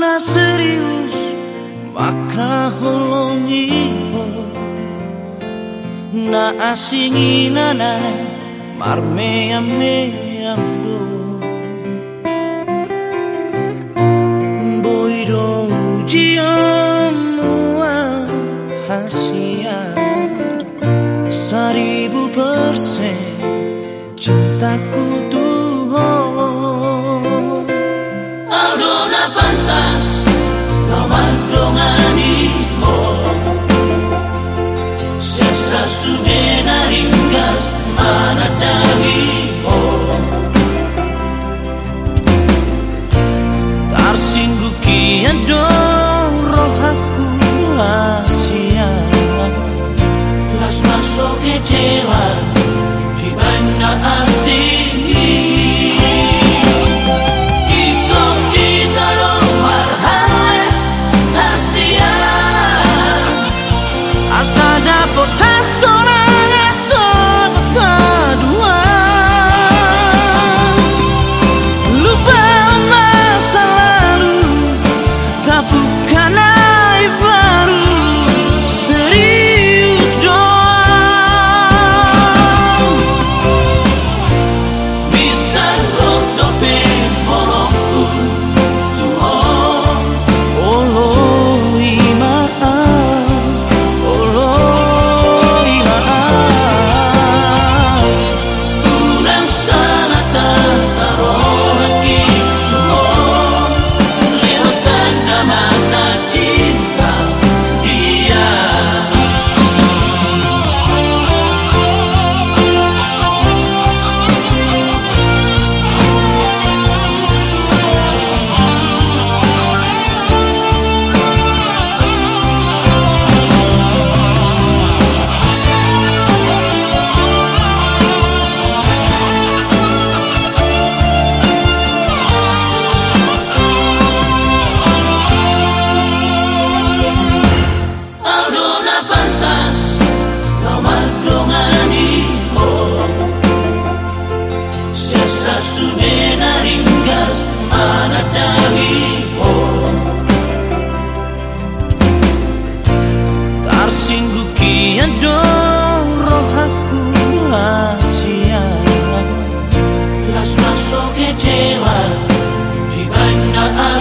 pernah serius maka holongi na asingi nana marme ame amdo. Boiro jiamu hasih kian rohaku Asia Las masuk kecewa Di banda asing masuk kecewa di bandar